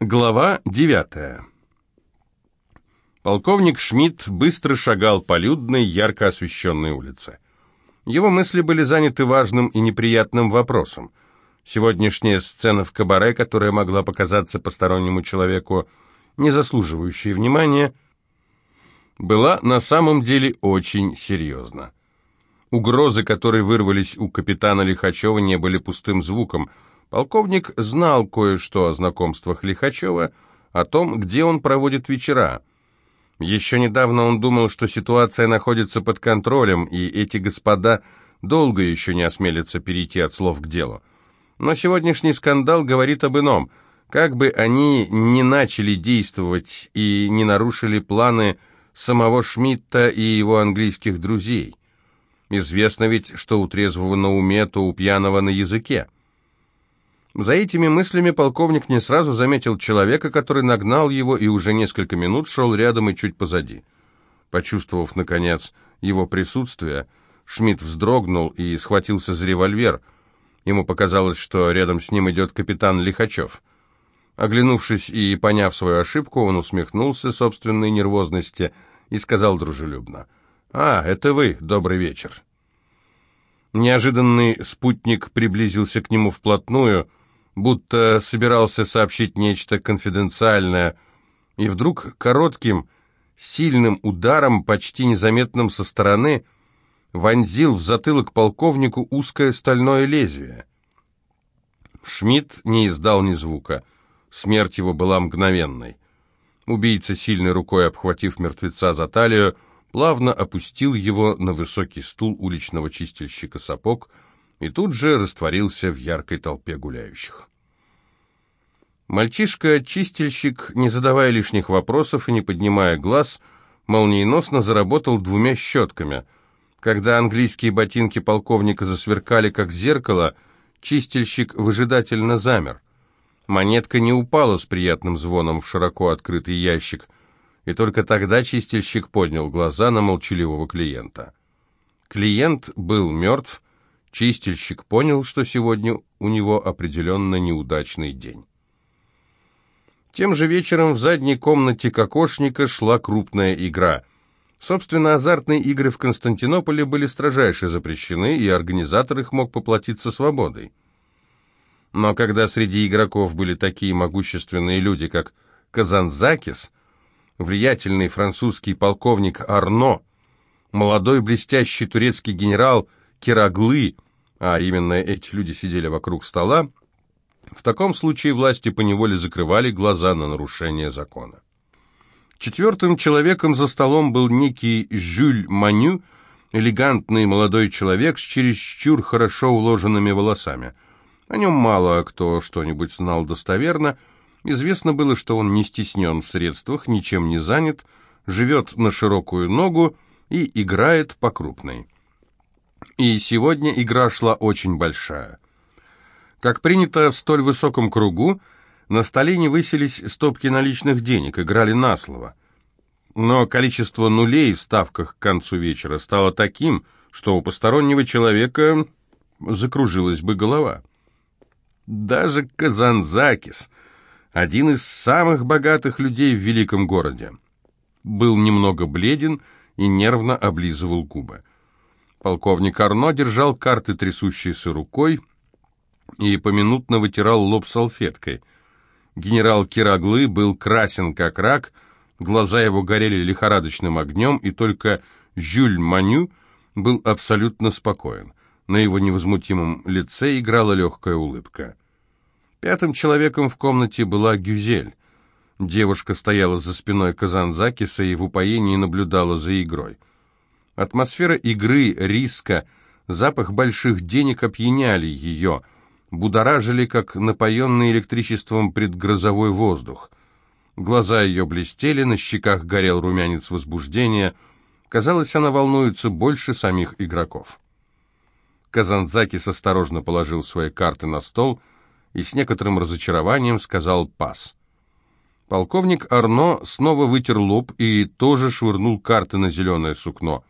Глава девятая. Полковник Шмидт быстро шагал по людной, ярко освещенной улице. Его мысли были заняты важным и неприятным вопросом. Сегодняшняя сцена в кабаре, которая могла показаться постороннему человеку не заслуживающей внимания, была на самом деле очень серьезна. Угрозы, которые вырвались у капитана Лихачева, не были пустым звуком – Полковник знал кое-что о знакомствах Лихачева, о том, где он проводит вечера. Еще недавно он думал, что ситуация находится под контролем, и эти господа долго еще не осмелятся перейти от слов к делу. Но сегодняшний скандал говорит об ином. Как бы они ни начали действовать и не нарушили планы самого Шмидта и его английских друзей. Известно ведь, что у трезвого на уме, то у пьяного на языке. За этими мыслями полковник не сразу заметил человека, который нагнал его и уже несколько минут шел рядом и чуть позади. Почувствовав, наконец, его присутствие, Шмидт вздрогнул и схватился за револьвер. Ему показалось, что рядом с ним идет капитан Лихачев. Оглянувшись и поняв свою ошибку, он усмехнулся собственной нервозности и сказал дружелюбно, «А, это вы, добрый вечер». Неожиданный спутник приблизился к нему вплотную, будто собирался сообщить нечто конфиденциальное, и вдруг коротким, сильным ударом, почти незаметным со стороны, вонзил в затылок полковнику узкое стальное лезвие. Шмидт не издал ни звука. Смерть его была мгновенной. Убийца, сильной рукой обхватив мертвеца за талию, плавно опустил его на высокий стул уличного чистильщика сапог и тут же растворился в яркой толпе гуляющих. Мальчишка-чистильщик, не задавая лишних вопросов и не поднимая глаз, молниеносно заработал двумя щетками. Когда английские ботинки полковника засверкали, как зеркало, чистильщик выжидательно замер. Монетка не упала с приятным звоном в широко открытый ящик, и только тогда чистильщик поднял глаза на молчаливого клиента. Клиент был мертв, чистильщик понял, что сегодня у него определенно неудачный день. Тем же вечером в задней комнате кокошника шла крупная игра. Собственно, азартные игры в Константинополе были строжайше запрещены, и организатор их мог поплатиться свободой. Но когда среди игроков были такие могущественные люди, как Казанзакис, влиятельный французский полковник Арно, молодой блестящий турецкий генерал Кираглы, а именно эти люди сидели вокруг стола, в таком случае власти поневоле закрывали глаза на нарушение закона. Четвертым человеком за столом был некий Жюль Маню, элегантный молодой человек с чересчур хорошо уложенными волосами. О нем мало кто что-нибудь знал достоверно. Известно было, что он не стеснен в средствах, ничем не занят, живет на широкую ногу и играет по крупной. И сегодня игра шла очень большая – как принято в столь высоком кругу, на столе не высились стопки наличных денег, играли на слово. Но количество нулей в ставках к концу вечера стало таким, что у постороннего человека закружилась бы голова. Даже Казанзакис, один из самых богатых людей в великом городе, был немного бледен и нервно облизывал губы. Полковник Арно держал карты трясущейся рукой, и поминутно вытирал лоб салфеткой. Генерал Кираглы был красен как рак, глаза его горели лихорадочным огнем, и только Жюль Маню был абсолютно спокоен. На его невозмутимом лице играла легкая улыбка. Пятым человеком в комнате была Гюзель. Девушка стояла за спиной Казанзакиса и в упоении наблюдала за игрой. Атмосфера игры, риска, запах больших денег опьяняли ее – будоражили, как напоенный электричеством предгрозовой воздух. Глаза ее блестели, на щеках горел румянец возбуждения. Казалось, она волнуется больше самих игроков. Казанзакис осторожно положил свои карты на стол и с некоторым разочарованием сказал «пас». Полковник Арно снова вытер лоб и тоже швырнул карты на зеленое сукно.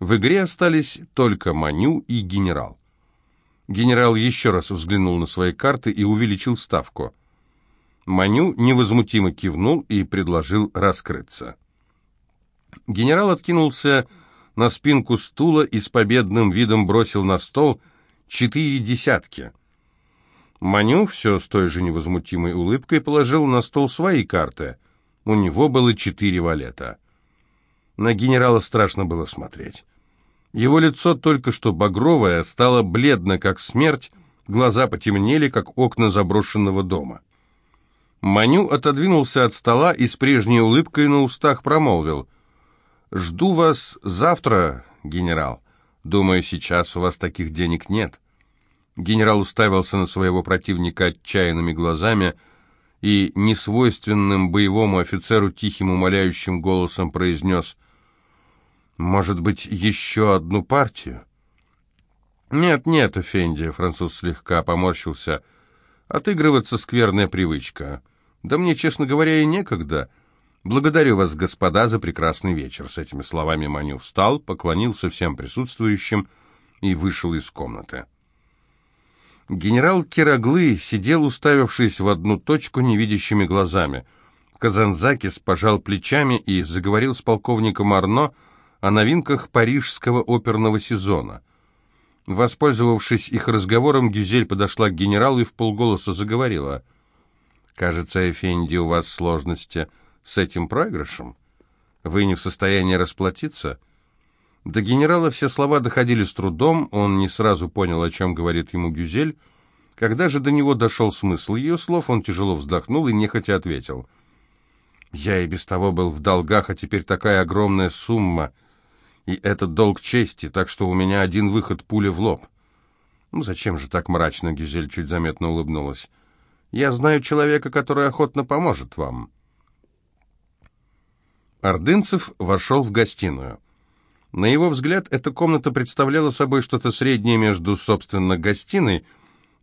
В игре остались только Маню и генерал. Генерал еще раз взглянул на свои карты и увеличил ставку. Маню невозмутимо кивнул и предложил раскрыться. Генерал откинулся на спинку стула и с победным видом бросил на стол четыре десятки. Маню все с той же невозмутимой улыбкой положил на стол свои карты. У него было четыре валета. На генерала страшно было смотреть. Его лицо, только что багровое, стало бледно, как смерть, глаза потемнели, как окна заброшенного дома. Маню отодвинулся от стола и с прежней улыбкой на устах промолвил. «Жду вас завтра, генерал. Думаю, сейчас у вас таких денег нет». Генерал уставился на своего противника отчаянными глазами и несвойственным боевому офицеру тихим умоляющим голосом произнес «Может быть, еще одну партию?» «Нет, нет, Эфенди», — француз слегка поморщился, — «отыгрываться скверная привычка. Да мне, честно говоря, и некогда. Благодарю вас, господа, за прекрасный вечер». С этими словами Маню встал, поклонился всем присутствующим и вышел из комнаты. Генерал Кираглы сидел, уставившись в одну точку невидящими глазами. Казанзакис пожал плечами и заговорил с полковником Арно о новинках парижского оперного сезона. Воспользовавшись их разговором, Гюзель подошла к генералу и в полголоса заговорила. «Кажется, Эфенди, у вас сложности с этим проигрышем? Вы не в состоянии расплатиться?» До генерала все слова доходили с трудом, он не сразу понял, о чем говорит ему Гюзель. Когда же до него дошел смысл ее слов, он тяжело вздохнул и нехотя ответил. «Я и без того был в долгах, а теперь такая огромная сумма, и это долг чести, так что у меня один выход пуля в лоб». «Ну зачем же так мрачно?» — Гюзель чуть заметно улыбнулась. «Я знаю человека, который охотно поможет вам». Ордынцев вошел в гостиную. На его взгляд, эта комната представляла собой что-то среднее между, собственно, гостиной,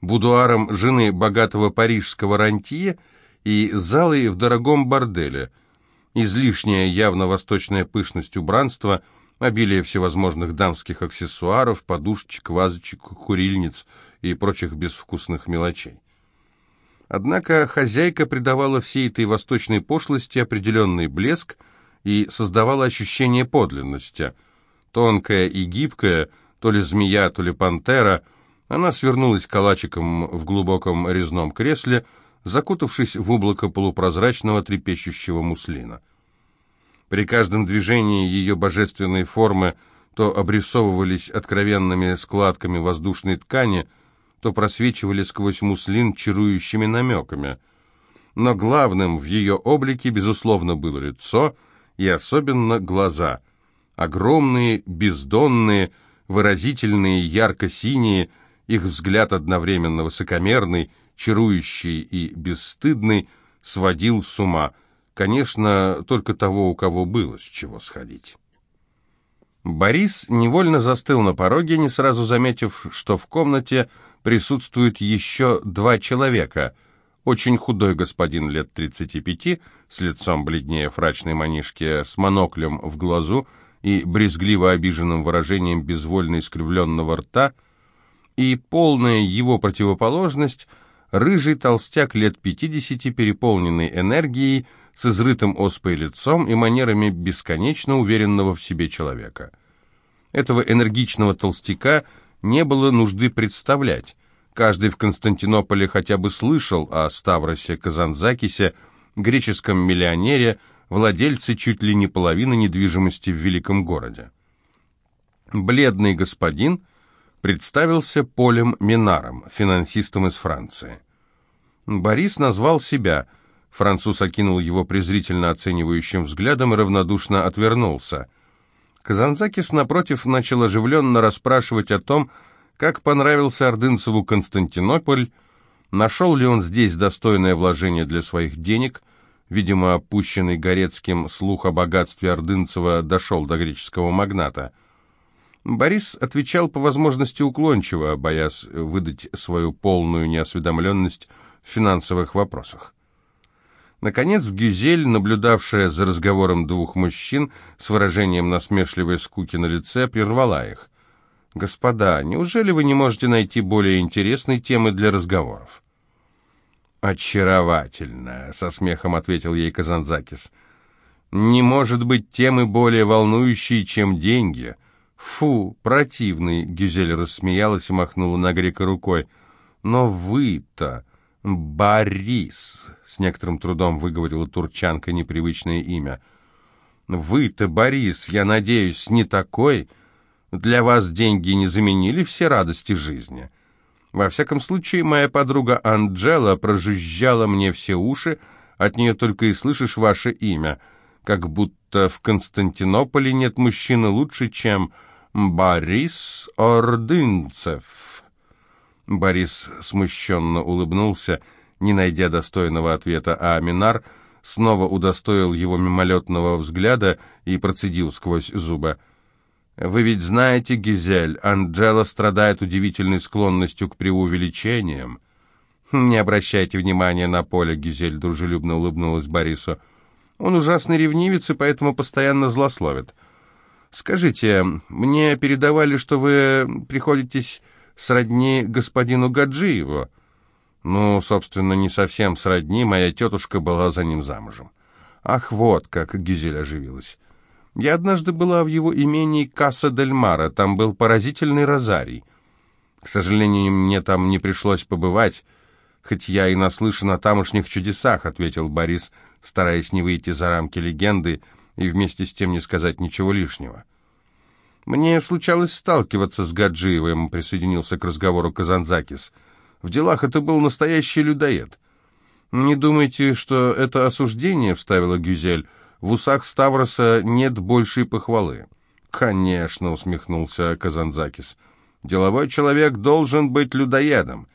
будуаром жены богатого парижского рантье и залой в дорогом борделе. Излишняя явно восточная пышность убранства, обилие всевозможных дамских аксессуаров, подушечек, вазочек, курильниц и прочих безвкусных мелочей. Однако хозяйка придавала всей этой восточной пошлости определенный блеск и создавала ощущение подлинности – Тонкая и гибкая, то ли змея, то ли пантера, она свернулась калачиком в глубоком резном кресле, закутавшись в облако полупрозрачного трепещущего муслина. При каждом движении ее божественной формы то обрисовывались откровенными складками воздушной ткани, то просвечивали сквозь муслин чарующими намеками. Но главным в ее облике, безусловно, было лицо и особенно глаза, Огромные, бездонные, выразительные, ярко-синие, их взгляд одновременно высокомерный, чарующий и бесстыдный, сводил с ума. Конечно, только того, у кого было с чего сходить. Борис невольно застыл на пороге, не сразу заметив, что в комнате присутствуют еще два человека. Очень худой господин лет 35, с лицом бледнее фрачной манишки, с моноклем в глазу, и брезгливо обиженным выражением безвольно искривленного рта, и полная его противоположность — рыжий толстяк лет пятидесяти, переполненный энергией, с изрытым оспой лицом и манерами бесконечно уверенного в себе человека. Этого энергичного толстяка не было нужды представлять. Каждый в Константинополе хотя бы слышал о Ставросе Казанзакисе, греческом миллионере, владельцы чуть ли не половины недвижимости в великом городе. Бледный господин представился Полем Минаром, финансистом из Франции. Борис назвал себя. Француз окинул его презрительно оценивающим взглядом и равнодушно отвернулся. Казанзакис, напротив, начал оживленно расспрашивать о том, как понравился Ордынцеву Константинополь, нашел ли он здесь достойное вложение для своих денег – Видимо, опущенный Горецким слух о богатстве Ордынцева дошел до греческого магната. Борис отвечал по возможности уклончиво, боясь выдать свою полную неосведомленность в финансовых вопросах. Наконец Гюзель, наблюдавшая за разговором двух мужчин с выражением насмешливой скуки на лице, прервала их. «Господа, неужели вы не можете найти более интересной темы для разговоров?» «Очаровательно», — со смехом ответил ей Казанзакис. «Не может быть темы более волнующей, чем деньги». «Фу, противный!» — Гюзель рассмеялась и махнула на грека рукой. «Но вы-то...» «Борис», — с некоторым трудом выговорила турчанка непривычное имя. «Вы-то, Борис, я надеюсь, не такой? Для вас деньги не заменили все радости жизни?» Во всяком случае, моя подруга Анджела прожужжала мне все уши, от нее только и слышишь ваше имя, как будто в Константинополе нет мужчины лучше, чем Борис Ордынцев. Борис смущенно улыбнулся, не найдя достойного ответа, а Аминар снова удостоил его мимолетного взгляда и процедил сквозь зубы. «Вы ведь знаете, Гизель, Анджела страдает удивительной склонностью к преувеличениям». «Не обращайте внимания на поле», — Гизель дружелюбно улыбнулась Борису. «Он ужасный ревнивец и поэтому постоянно злословит. Скажите, мне передавали, что вы приходитесь сродни господину Гаджиеву?» «Ну, собственно, не совсем сродни, моя тетушка была за ним замужем». «Ах, вот как!» — Гизель оживилась. Я однажды была в его имении Касса-дель-Мара, там был поразительный розарий. К сожалению, мне там не пришлось побывать, хоть я и наслышан о тамошних чудесах», — ответил Борис, стараясь не выйти за рамки легенды и вместе с тем не сказать ничего лишнего. «Мне случалось сталкиваться с Гаджиевым», — присоединился к разговору Казанзакис. «В делах это был настоящий людоед». «Не думайте, что это осуждение», — вставила Гюзель, — в усах Ставроса нет большей похвалы. «Конечно», — усмехнулся Казанзакис. «Деловой человек должен быть людоедом.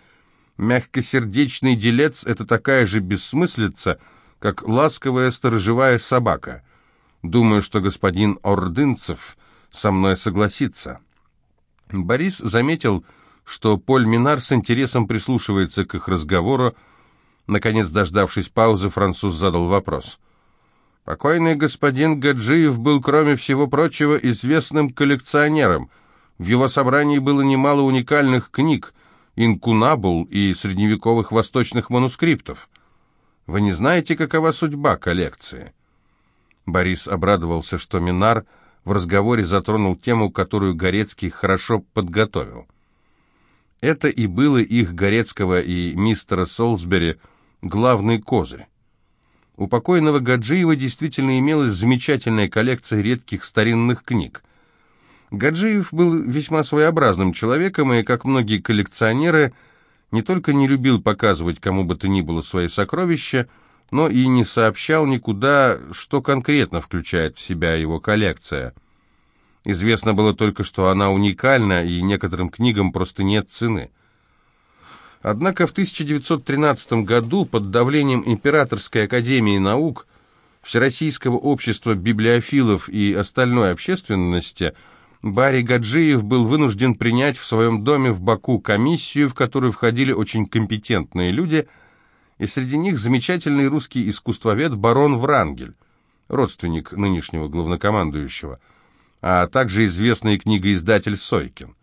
Мягкосердечный делец — это такая же бессмыслица, как ласковая сторожевая собака. Думаю, что господин Ордынцев со мной согласится». Борис заметил, что Поль Минар с интересом прислушивается к их разговору. Наконец, дождавшись паузы, француз задал вопрос — Покойный господин Гаджиев был, кроме всего прочего, известным коллекционером. В его собрании было немало уникальных книг, инкунабул и средневековых восточных манускриптов. Вы не знаете, какова судьба коллекции?» Борис обрадовался, что Минар в разговоре затронул тему, которую Горецкий хорошо подготовил. Это и было их Горецкого и мистера Солсбери главный козырь. У покойного Гаджиева действительно имелась замечательная коллекция редких старинных книг. Гаджиев был весьма своеобразным человеком и, как многие коллекционеры, не только не любил показывать кому бы то ни было свои сокровища, но и не сообщал никуда, что конкретно включает в себя его коллекция. Известно было только, что она уникальна, и некоторым книгам просто нет цены – Однако в 1913 году под давлением Императорской академии наук, Всероссийского общества библиофилов и остальной общественности Барри Гаджиев был вынужден принять в своем доме в Баку комиссию, в которую входили очень компетентные люди, и среди них замечательный русский искусствовед барон Врангель, родственник нынешнего главнокомандующего, а также известный книгоиздатель Сойкин.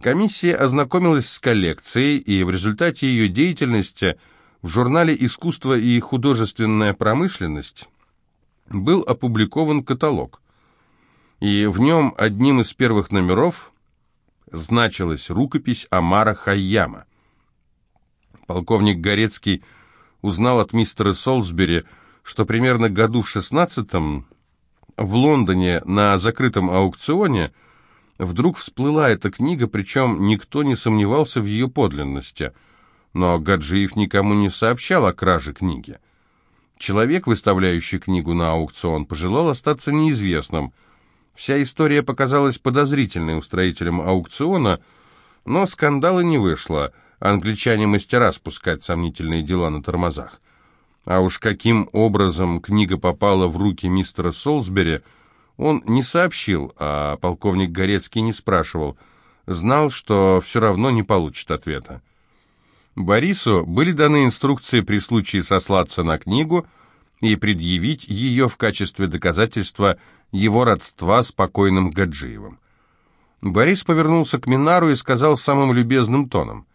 Комиссия ознакомилась с коллекцией, и в результате ее деятельности в журнале «Искусство и художественная промышленность» был опубликован каталог. И в нем одним из первых номеров значилась рукопись Амара Хайяма. Полковник Горецкий узнал от мистера Солсбери, что примерно году в шестнадцатом в Лондоне на закрытом аукционе – Вдруг всплыла эта книга, причем никто не сомневался в ее подлинности. Но Гаджиев никому не сообщал о краже книги. Человек, выставляющий книгу на аукцион, пожелал остаться неизвестным. Вся история показалась подозрительной устроителям аукциона, но скандала не вышло. Англичане мастера спускать сомнительные дела на тормозах. А уж каким образом книга попала в руки мистера Солсбери – он не сообщил, а полковник Горецкий не спрашивал. Знал, что все равно не получит ответа. Борису были даны инструкции при случае сослаться на книгу и предъявить ее в качестве доказательства его родства с покойным Гаджиевым. Борис повернулся к Минару и сказал самым любезным тоном.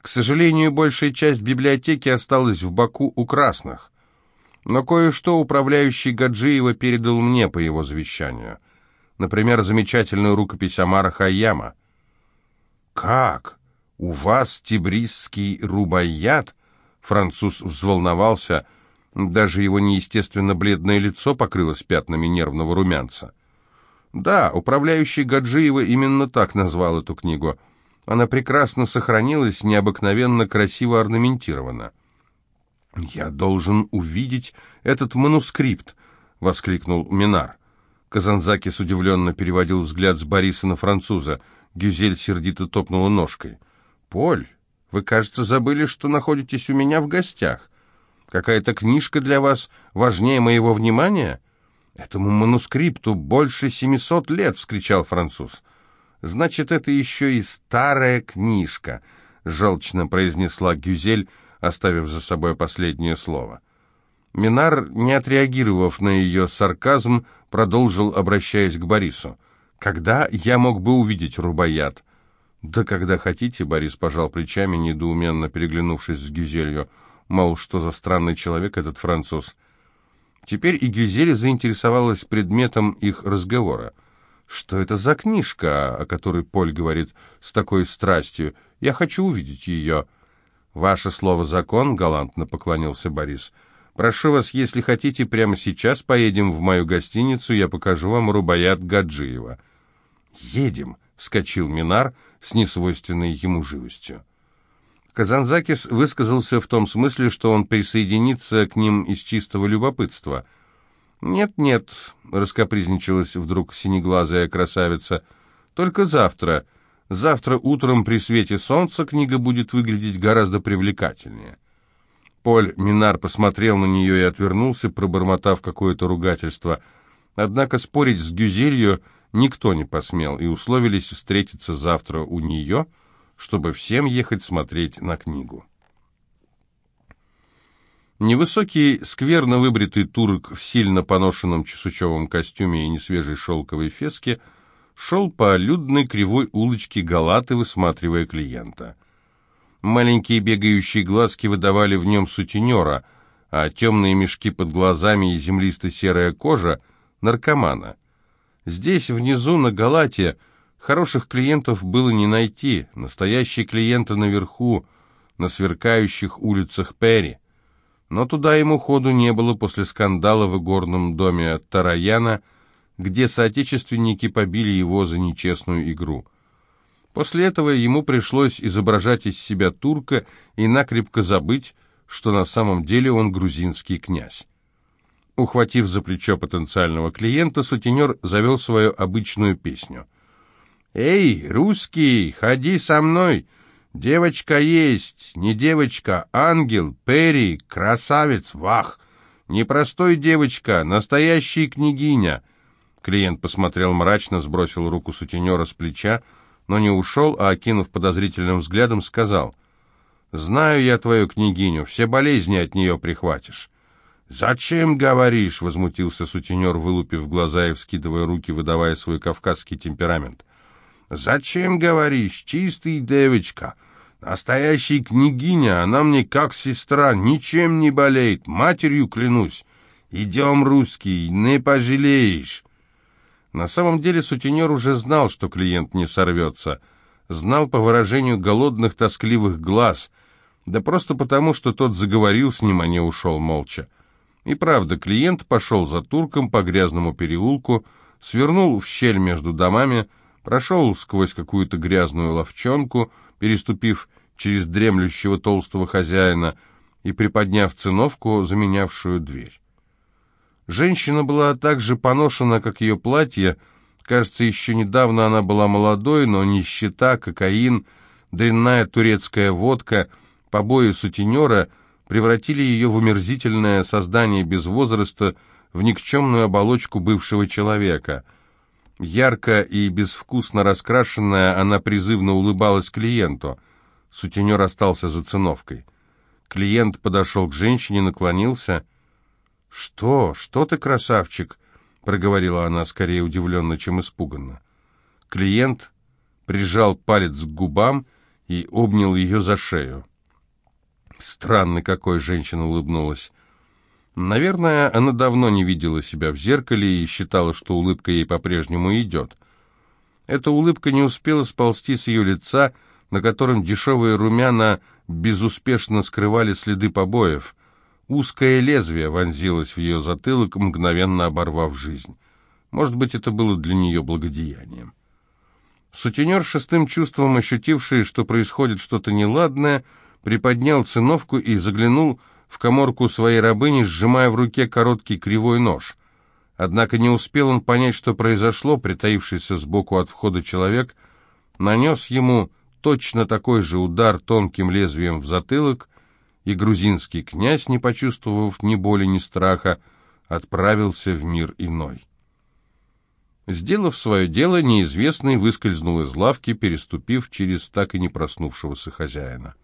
К сожалению, большая часть библиотеки осталась в Баку у красных. Но кое-что управляющий Гаджиева передал мне по его завещанию. Например, замечательную рукопись Амара Хайяма. «Как? У вас тибрисский рубаят?» Француз взволновался, даже его неестественно бледное лицо покрылось пятнами нервного румянца. Да, управляющий Гаджиева именно так назвал эту книгу. Она прекрасно сохранилась, необыкновенно красиво орнаментирована. «Я должен увидеть этот манускрипт!» — воскликнул Минар. Казанзакис удивленно переводил взгляд с Бориса на француза. Гюзель сердито топнула ножкой. «Поль, вы, кажется, забыли, что находитесь у меня в гостях. Какая-то книжка для вас важнее моего внимания?» «Этому манускрипту больше семисот лет!» — вскричал француз. «Значит, это еще и старая книжка», — желчно произнесла Гюзель, оставив за собой последнее слово. Минар, не отреагировав на ее сарказм, продолжил, обращаясь к Борису. «Когда я мог бы увидеть Рубаят?» «Да когда хотите», — Борис пожал плечами, недоуменно переглянувшись с Гюзелью. Мол, что за странный человек этот француз. Теперь и Гюзель заинтересовалась предметом их разговора. «Что это за книжка, о которой Поль говорит с такой страстью? Я хочу увидеть ее». «Ваше слово закон», — галантно поклонился Борис. «Прошу вас, если хотите, прямо сейчас поедем в мою гостиницу, я покажу вам Рубаят Гаджиева». «Едем», — вскочил Минар с несвойственной ему живостью. Казанзакис высказался в том смысле, что он присоединится к ним из чистого любопытства. «Нет-нет», — раскопризничалась вдруг синеглазая красавица, — «только завтра». Завтра утром при свете солнца книга будет выглядеть гораздо привлекательнее. Поль Минар посмотрел на нее и отвернулся, пробормотав какое-то ругательство. Однако спорить с Гюзелью никто не посмел, и условились встретиться завтра у нее, чтобы всем ехать смотреть на книгу. Невысокий, скверно выбритый турок в сильно поношенном чесучевом костюме и несвежей шелковой феске – шел по людной кривой улочке Галаты, высматривая клиента. Маленькие бегающие глазки выдавали в нем сутенера, а темные мешки под глазами и землисто-серая кожа — наркомана. Здесь, внизу, на Галате, хороших клиентов было не найти, настоящие клиенты наверху, на сверкающих улицах Перри. Но туда ему ходу не было после скандала в игорном доме Тараяна — где соотечественники побили его за нечестную игру. После этого ему пришлось изображать из себя турка и накрепко забыть, что на самом деле он грузинский князь. Ухватив за плечо потенциального клиента, сутенер завел свою обычную песню. «Эй, русский, ходи со мной! Девочка есть, не девочка, ангел, Перри, красавец, вах! Непростой девочка, настоящая княгиня!» Клиент посмотрел мрачно, сбросил руку сутенера с плеча, но не ушел, а, окинув подозрительным взглядом, сказал, «Знаю я твою княгиню, все болезни от нее прихватишь». «Зачем говоришь?» — возмутился сутенер, вылупив глаза и вскидывая руки, выдавая свой кавказский темперамент. «Зачем говоришь? Чистый девочка. Настоящая княгиня, она мне как сестра, ничем не болеет, матерью клянусь. Идем, русский, не пожалеешь». На самом деле сутенер уже знал, что клиент не сорвется. Знал по выражению голодных, тоскливых глаз. Да просто потому, что тот заговорил с ним, а не ушел молча. И правда, клиент пошел за турком по грязному переулку, свернул в щель между домами, прошел сквозь какую-то грязную ловчонку, переступив через дремлющего толстого хозяина и приподняв циновку, заменявшую дверь. Женщина была так же поношена, как ее платье. Кажется, еще недавно она была молодой, но нищета, кокаин, дрянная турецкая водка, побои сутенера превратили ее в омерзительное создание без возраста, в никчемную оболочку бывшего человека. Ярко и безвкусно раскрашенная, она призывно улыбалась клиенту. Сутенер остался за циновкой. Клиент подошел к женщине, наклонился — «Что? Что ты, красавчик?» — проговорила она скорее удивленно, чем испуганно. Клиент прижал палец к губам и обнял ее за шею. Странный какой женщина улыбнулась. Наверное, она давно не видела себя в зеркале и считала, что улыбка ей по-прежнему идет. Эта улыбка не успела сползти с ее лица, на котором дешевые румяна безуспешно скрывали следы побоев. Узкое лезвие вонзилось в ее затылок, мгновенно оборвав жизнь. Может быть, это было для нее благодеянием. Сутенер, шестым чувством ощутивший, что происходит что-то неладное, приподнял циновку и заглянул в коморку своей рабыни, сжимая в руке короткий кривой нож. Однако не успел он понять, что произошло, притаившийся сбоку от входа человек нанес ему точно такой же удар тонким лезвием в затылок, и грузинский князь, не почувствовав ни боли, ни страха, отправился в мир иной. Сделав свое дело, неизвестный выскользнул из лавки, переступив через так и не проснувшегося хозяина.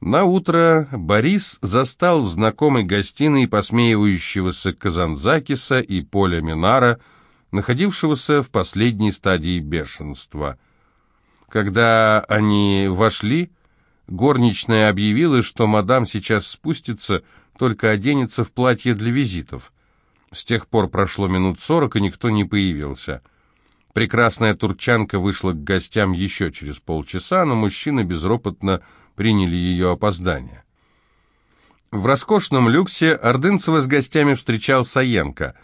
На утро Борис застал в знакомой гостиной посмеивающегося Казанзакиса и Поля Минара, находившегося в последней стадии бешенства. Когда они вошли, горничная объявила, что мадам сейчас спустится, только оденется в платье для визитов. С тех пор прошло минут сорок, и никто не появился. Прекрасная турчанка вышла к гостям еще через полчаса, но мужчины безропотно приняли ее опоздание. В роскошном люксе Ордынцева с гостями встречал Саенко.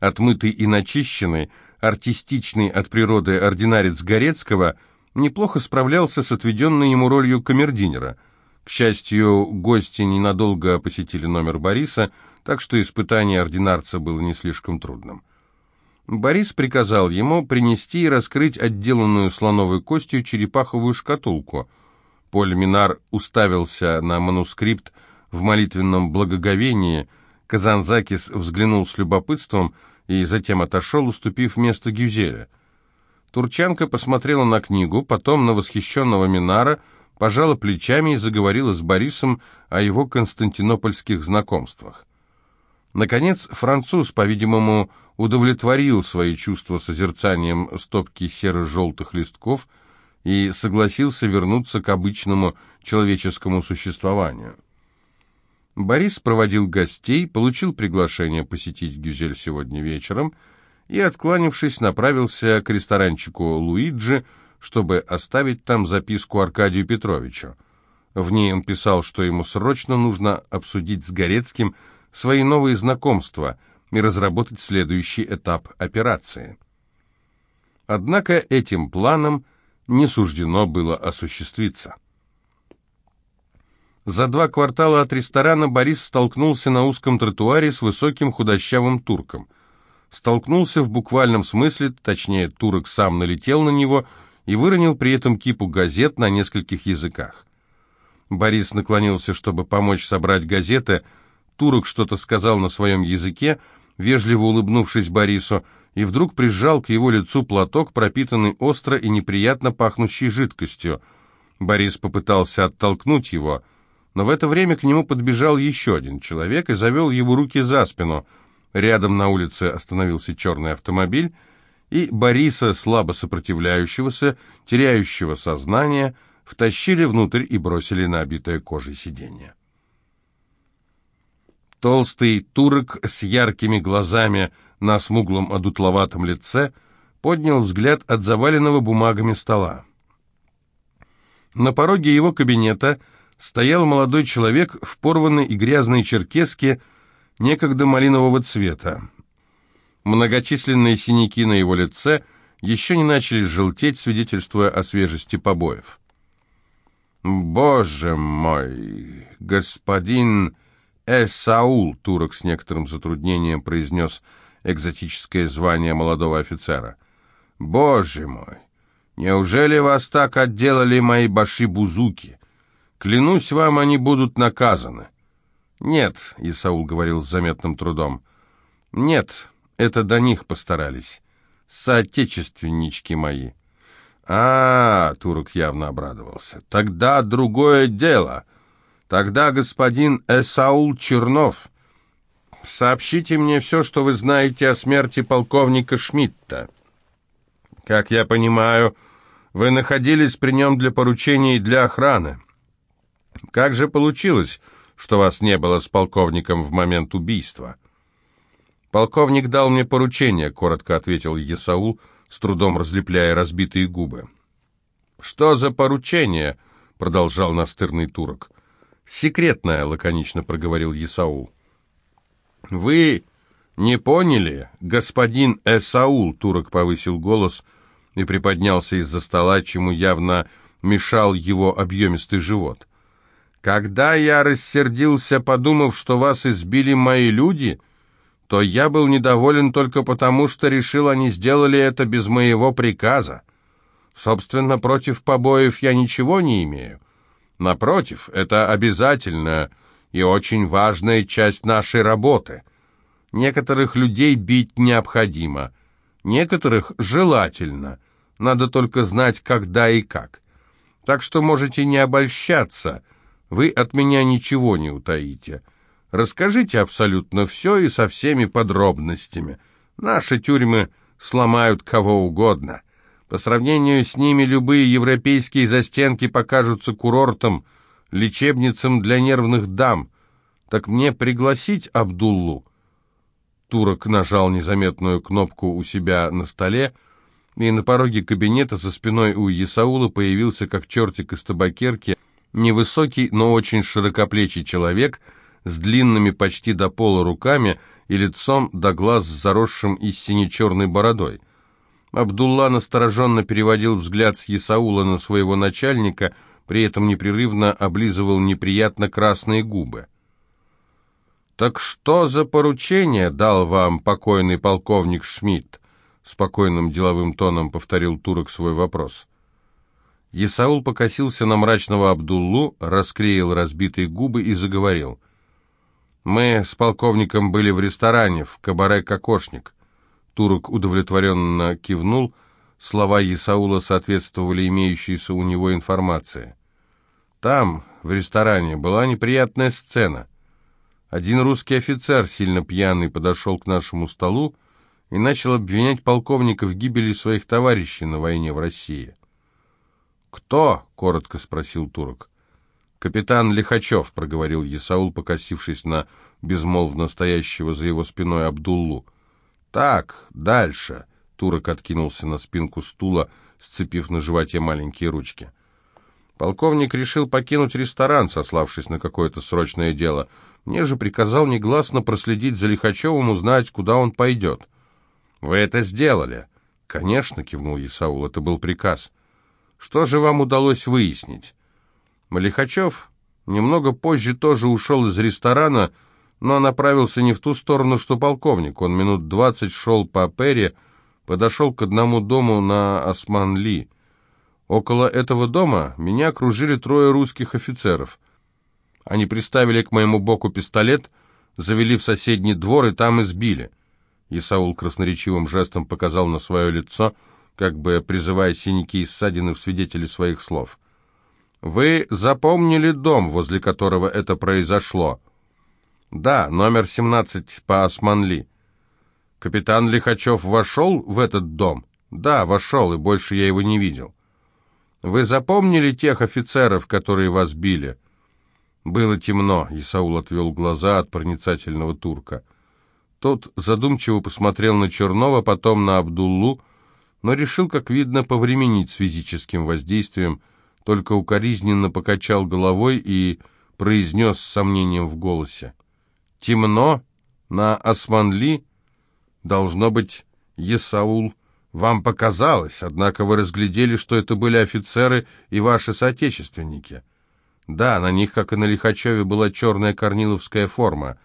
Отмытый и начищенный, артистичный от природы ординарец Горецкого неплохо справлялся с отведенной ему ролью камердинера. К счастью, гости ненадолго посетили номер Бориса – так что испытание ординарца было не слишком трудным. Борис приказал ему принести и раскрыть отделанную слоновой костью черепаховую шкатулку. Поль Минар уставился на манускрипт в молитвенном благоговении. Казанзакис взглянул с любопытством и затем отошел, уступив место Гюзеля. Турчанка посмотрела на книгу, потом на восхищенного Минара, пожала плечами и заговорила с Борисом о его константинопольских знакомствах. Наконец, француз, по-видимому, удовлетворил свои чувства созерцанием стопки серо-желтых листков и согласился вернуться к обычному человеческому существованию. Борис проводил гостей, получил приглашение посетить Гюзель сегодня вечером и, откланившись, направился к ресторанчику Луиджи, чтобы оставить там записку Аркадию Петровичу. В ней он писал, что ему срочно нужно обсудить с Горецким свои новые знакомства и разработать следующий этап операции. Однако этим планом не суждено было осуществиться. За два квартала от ресторана Борис столкнулся на узком тротуаре с высоким худощавым турком. Столкнулся в буквальном смысле, точнее, турок сам налетел на него и выронил при этом кипу газет на нескольких языках. Борис наклонился, чтобы помочь собрать газеты, Турок что-то сказал на своем языке, вежливо улыбнувшись Борису, и вдруг прижал к его лицу платок, пропитанный остро и неприятно пахнущей жидкостью. Борис попытался оттолкнуть его, но в это время к нему подбежал еще один человек и завел его руки за спину. Рядом на улице остановился черный автомобиль, и Бориса, слабо сопротивляющегося, теряющего сознание, втащили внутрь и бросили на обитое кожей сиденье. Толстый турок с яркими глазами на смуглом одутловатом лице поднял взгляд от заваленного бумагами стола. На пороге его кабинета стоял молодой человек в порванной и грязной черкеске некогда малинового цвета. Многочисленные синяки на его лице еще не начали желтеть, свидетельствуя о свежести побоев. «Боже мой, господин «Э, Саул!» — турок с некоторым затруднением произнес экзотическое звание молодого офицера. «Боже мой! Неужели вас так отделали мои баши-бузуки? Клянусь вам, они будут наказаны». «Нет», — Исаул говорил с заметным трудом, — «нет, это до них постарались. Соотечественнички мои». «А, -а, -а турок явно обрадовался, — тогда другое дело». Тогда господин Эсаул Чернов, сообщите мне все, что вы знаете о смерти полковника Шмидта. Как я понимаю, Вы находились при нем для поручений и для охраны. Как же получилось, что вас не было с полковником в момент убийства?» «Полковник дал мне поручение», — коротко ответил Есаул, с трудом разлепляя разбитые губы. «Что за поручение?» — продолжал настырный турок. «Секретное», — лаконично проговорил Есаул. «Вы не поняли, господин Эсаул?» — турок повысил голос и приподнялся из-за стола, чему явно мешал его объемистый живот. «Когда я рассердился, подумав, что вас избили мои люди...» то я был недоволен только потому, что решил, они сделали это без моего приказа. Собственно, против побоев я ничего не имею. Напротив, это обязательная и очень важная часть нашей работы. Некоторых людей бить необходимо, некоторых желательно. Надо только знать, когда и как. Так что можете не обольщаться, вы от меня ничего не утаите». Расскажите абсолютно все и со всеми подробностями. Наши тюрьмы сломают кого угодно. По сравнению с ними любые европейские застенки покажутся курортом, лечебницам для нервных дам. Так мне пригласить Абдуллу?» Турок нажал незаметную кнопку у себя на столе, и на пороге кабинета за спиной у Исаула появился, как чертик из табакерки, невысокий, но очень широкоплечий человек — с длинными почти до пола руками и лицом до глаз с заросшим и сине-черной бородой. Абдулла настороженно переводил взгляд с Есаула на своего начальника, при этом непрерывно облизывал неприятно красные губы. «Так что за поручение дал вам покойный полковник Шмидт?» Спокойным деловым тоном повторил турок свой вопрос. Есаул покосился на мрачного Абдуллу, расклеил разбитые губы и заговорил. Мы с полковником были в ресторане, в кабаре «Кокошник». Турок удовлетворенно кивнул, слова Исаула соответствовали имеющейся у него информации. Там, в ресторане, была неприятная сцена. Один русский офицер, сильно пьяный, подошел к нашему столу и начал обвинять полковника в гибели своих товарищей на войне в России. «Кто?» — коротко спросил турок. «Капитан Лихачев», — проговорил Есаул, покосившись на безмолвно стоящего за его спиной Абдуллу. «Так, дальше», — турок откинулся на спинку стула, сцепив на животе маленькие ручки. Полковник решил покинуть ресторан, сославшись на какое-то срочное дело. Мне же приказал негласно проследить за Лихачевым, узнать, куда он пойдет. «Вы это сделали?» «Конечно», — кивнул Исаул, — «это был приказ». «Что же вам удалось выяснить?» Малихачев немного позже тоже ушел из ресторана, но направился не в ту сторону, что полковник. Он минут двадцать шел по Перри, подошел к одному дому на Осман-Ли. Около этого дома меня окружили трое русских офицеров. Они приставили к моему боку пистолет, завели в соседний двор и там избили. Исаул красноречивым жестом показал на свое лицо, как бы призывая синяки и ссадины в свидетели своих слов. Вы запомнили дом, возле которого это произошло? Да, номер 17 по Османли. Капитан Лихачев вошел в этот дом? Да, вошел, и больше я его не видел. Вы запомнили тех офицеров, которые вас били? Было темно, Исаул отвел глаза от проницательного турка. Тот задумчиво посмотрел на Чернова, потом на Абдуллу, но решил, как видно, повременить с физическим воздействием, только укоризненно покачал головой и произнес с сомнением в голосе. «Темно? На Османли? Должно быть, Есаул. Вам показалось, однако вы разглядели, что это были офицеры и ваши соотечественники. Да, на них, как и на Лихачеве, была черная корниловская форма.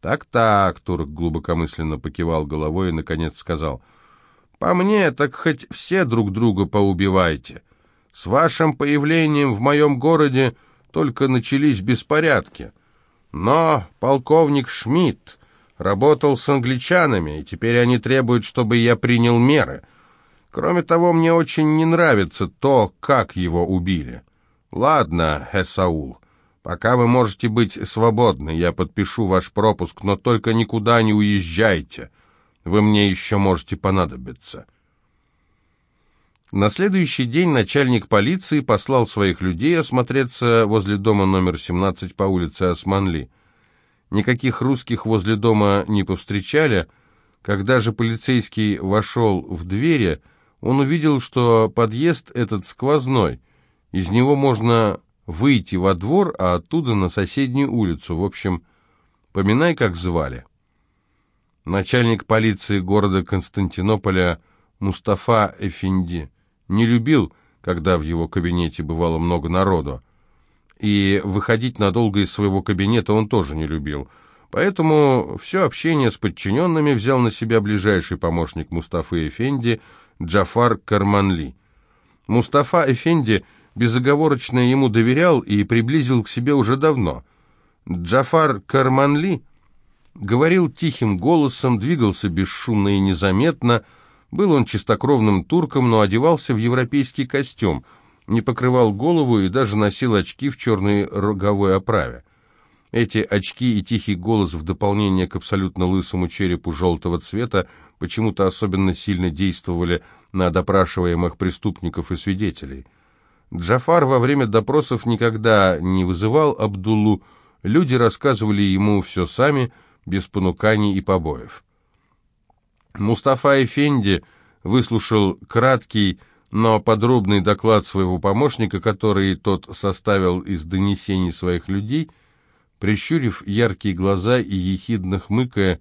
Так-так, Турок глубокомысленно покивал головой и, наконец, сказал, «По мне, так хоть все друг друга поубивайте». С вашим появлением в моем городе только начались беспорядки. Но полковник Шмидт работал с англичанами, и теперь они требуют, чтобы я принял меры. Кроме того, мне очень не нравится то, как его убили. Ладно, Эсаул, пока вы можете быть свободны, я подпишу ваш пропуск, но только никуда не уезжайте. Вы мне еще можете понадобиться». На следующий день начальник полиции послал своих людей осмотреться возле дома номер 17 по улице Османли. Никаких русских возле дома не повстречали. Когда же полицейский вошел в двери, он увидел, что подъезд этот сквозной. Из него можно выйти во двор, а оттуда на соседнюю улицу. В общем, поминай, как звали. Начальник полиции города Константинополя Мустафа Эфенди не любил, когда в его кабинете бывало много народу. И выходить надолго из своего кабинета он тоже не любил. Поэтому все общение с подчиненными взял на себя ближайший помощник Мустафы Эфенди Джафар Карманли. Мустафа Эфенди безоговорочно ему доверял и приблизил к себе уже давно. Джафар Карманли говорил тихим голосом, двигался бесшумно и незаметно, был он чистокровным турком, но одевался в европейский костюм, не покрывал голову и даже носил очки в черной роговой оправе. Эти очки и тихий голос в дополнение к абсолютно лысому черепу желтого цвета почему-то особенно сильно действовали на допрашиваемых преступников и свидетелей. Джафар во время допросов никогда не вызывал Абдуллу, люди рассказывали ему все сами, без понуканий и побоев. Мустафа Эфенди выслушал краткий, но подробный доклад своего помощника, который тот составил из донесений своих людей, прищурив яркие глаза и ехидно хмыкая,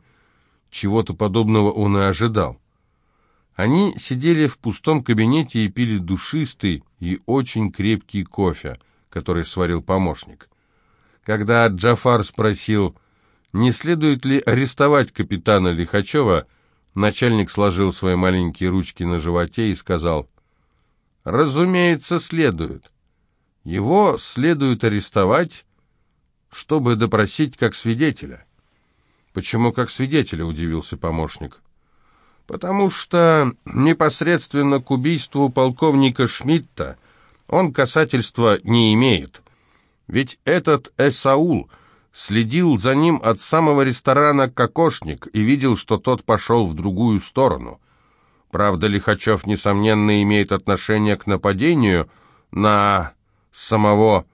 чего-то подобного он и ожидал. Они сидели в пустом кабинете и пили душистый и очень крепкий кофе, который сварил помощник. Когда Джафар спросил, не следует ли арестовать капитана Лихачева, Начальник сложил свои маленькие ручки на животе и сказал, «Разумеется, следует. Его следует арестовать, чтобы допросить как свидетеля». «Почему как свидетеля?» — удивился помощник. «Потому что непосредственно к убийству полковника Шмидта он касательства не имеет. Ведь этот Эсаул — следил за ним от самого ресторана «Кокошник» и видел, что тот пошел в другую сторону. Правда, Лихачев, несомненно, имеет отношение к нападению на самого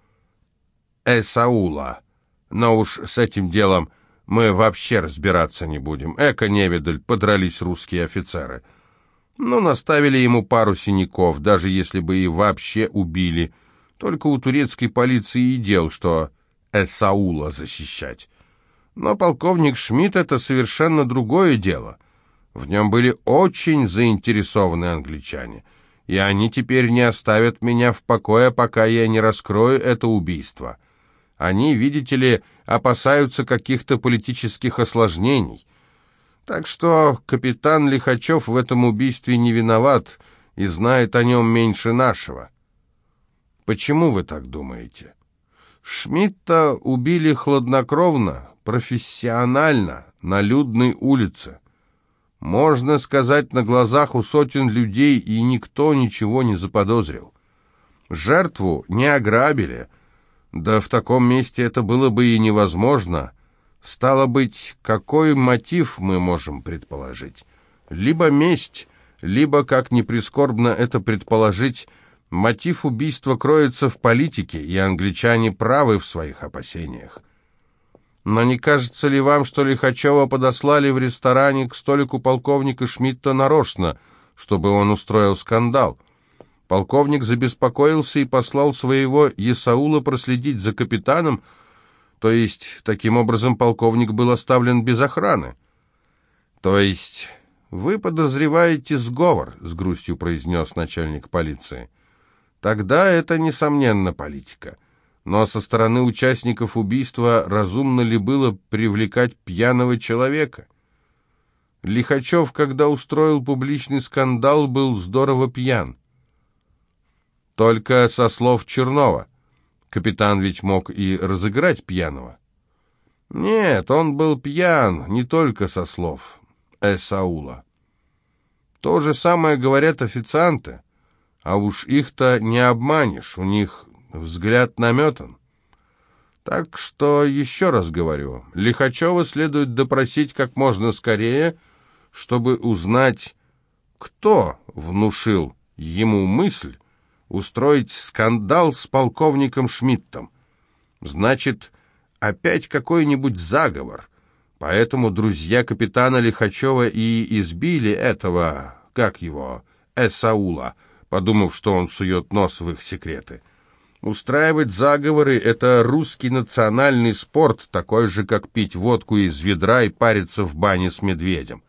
Эсаула. Но уж с этим делом мы вообще разбираться не будем. Эко-невидаль, подрались русские офицеры. Ну, наставили ему пару синяков, даже если бы и вообще убили. Только у турецкой полиции и дел, что Эсаула защищать. Но полковник Шмидт — это совершенно другое дело. В нем были очень заинтересованы англичане, и они теперь не оставят меня в покое, пока я не раскрою это убийство. Они, видите ли, опасаются каких-то политических осложнений. Так что капитан Лихачев в этом убийстве не виноват и знает о нем меньше нашего. Почему вы так думаете?» Шмидта убили хладнокровно, профессионально, на людной улице. Можно сказать, на глазах у сотен людей, и никто ничего не заподозрил. Жертву не ограбили, да в таком месте это было бы и невозможно. Стало быть, какой мотив мы можем предположить? Либо месть, либо, как ни прискорбно это предположить, Мотив убийства кроется в политике, и англичане правы в своих опасениях. Но не кажется ли вам, что Лихачева подослали в ресторане к столику полковника Шмидта нарочно, чтобы он устроил скандал? Полковник забеспокоился и послал своего Есаула проследить за капитаном, то есть, таким образом, полковник был оставлен без охраны. То есть, вы подозреваете сговор, с грустью произнес начальник полиции. Тогда это, несомненно, политика. Но со стороны участников убийства разумно ли было привлекать пьяного человека? Лихачев, когда устроил публичный скандал, был здорово пьян. Только со слов Чернова. Капитан ведь мог и разыграть пьяного. Нет, он был пьян не только со слов Эсаула. То же самое говорят официанты. А уж их-то не обманешь, у них взгляд наметан. Так что еще раз говорю, Лихачева следует допросить как можно скорее, чтобы узнать, кто внушил ему мысль устроить скандал с полковником Шмидтом. Значит, опять какой-нибудь заговор. Поэтому друзья капитана Лихачева и избили этого, как его, Эсаула, подумав, что он сует нос в их секреты. Устраивать заговоры — это русский национальный спорт, такой же, как пить водку из ведра и париться в бане с медведем.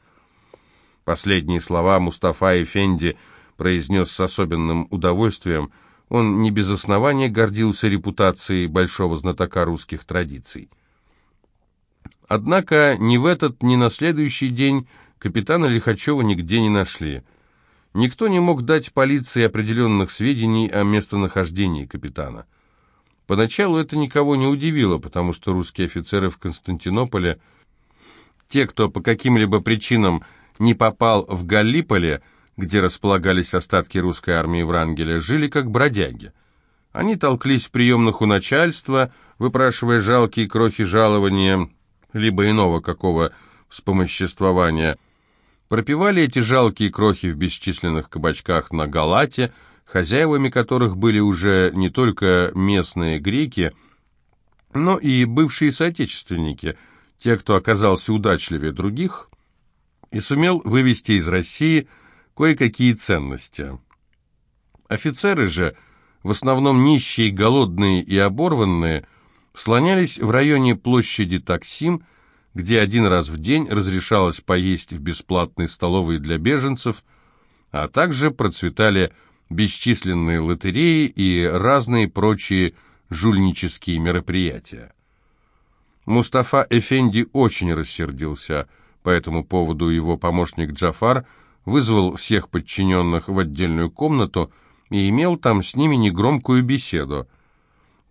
Последние слова Мустафа Эфенди произнес с особенным удовольствием. Он не без основания гордился репутацией большого знатока русских традиций. Однако ни в этот, ни на следующий день капитана Лихачева нигде не нашли. Никто не мог дать полиции определенных сведений о местонахождении капитана. Поначалу это никого не удивило, потому что русские офицеры в Константинополе, те, кто по каким-либо причинам не попал в Галлиполе, где располагались остатки русской армии Врангеля, жили как бродяги. Они толклись в приемных у начальства, выпрашивая жалкие крохи жалования, либо иного какого вспомоществования. Пропивали эти жалкие крохи в бесчисленных кабачках на Галате, хозяевами которых были уже не только местные греки, но и бывшие соотечественники, те, кто оказался удачливее других, и сумел вывести из России кое-какие ценности. Офицеры же, в основном нищие, голодные и оборванные, слонялись в районе площади Таксим, где один раз в день разрешалось поесть в бесплатной столовой для беженцев, а также процветали бесчисленные лотереи и разные прочие жульнические мероприятия. Мустафа Эфенди очень рассердился – по этому поводу его помощник Джафар вызвал всех подчиненных в отдельную комнату и имел там с ними негромкую беседу.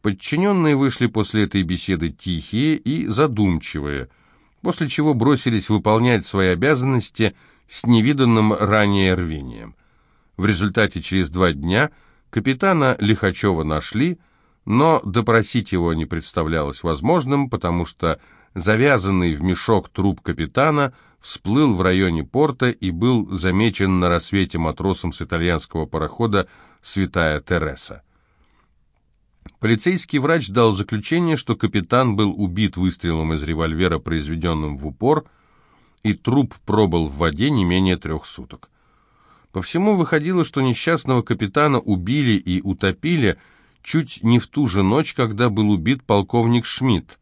Подчиненные вышли после этой беседы тихие и задумчивые, после чего бросились выполнять свои обязанности с невиданным ранее рвением. В результате через два дня капитана Лихачева нашли, но допросить его не представлялось возможным, потому что завязанный в мешок труп капитана всплыл в районе порта и был замечен на рассвете матросом с итальянского парохода «Святая Тереса». Полицейский врач дал заключение, что капитан был убит выстрелом из револьвера, произведенным в упор, и труп пробыл в воде не менее трех суток. По всему выходило, что несчастного капитана убили и утопили чуть не в ту же ночь, когда был убит полковник Шмидт,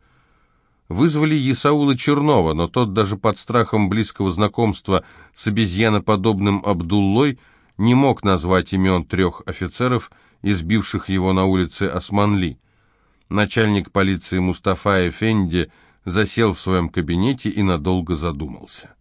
Вызвали Исаула Чернова, но тот даже под страхом близкого знакомства с обезьяноподобным Абдуллой не мог назвать имен трех офицеров, избивших его на улице Османли. Начальник полиции Мустафа Эфенди засел в своем кабинете и надолго задумался.